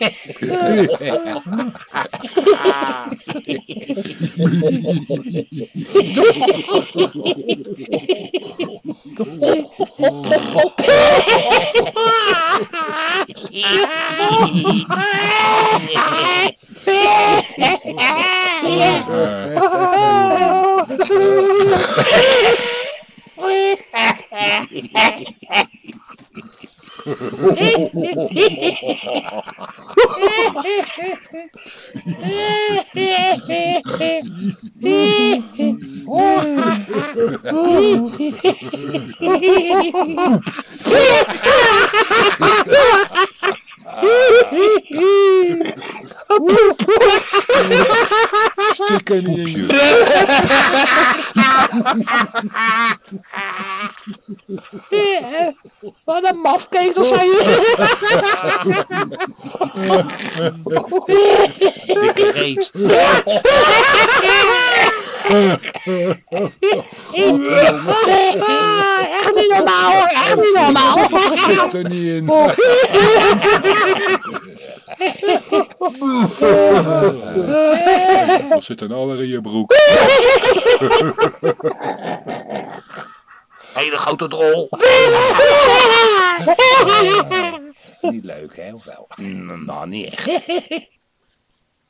Ha ha ha ha! Je t'ai connu. Wat een mafketel zijn jullie. Dikke reet. Echt niet normaal hoor, echt niet normaal. Zit er niet in. Wat zit een aller in je broek? Hele grote drol. Niet leuk, hè? Of wel? Mm, Nou, niet echt.